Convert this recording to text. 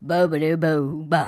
Boobity boo ba.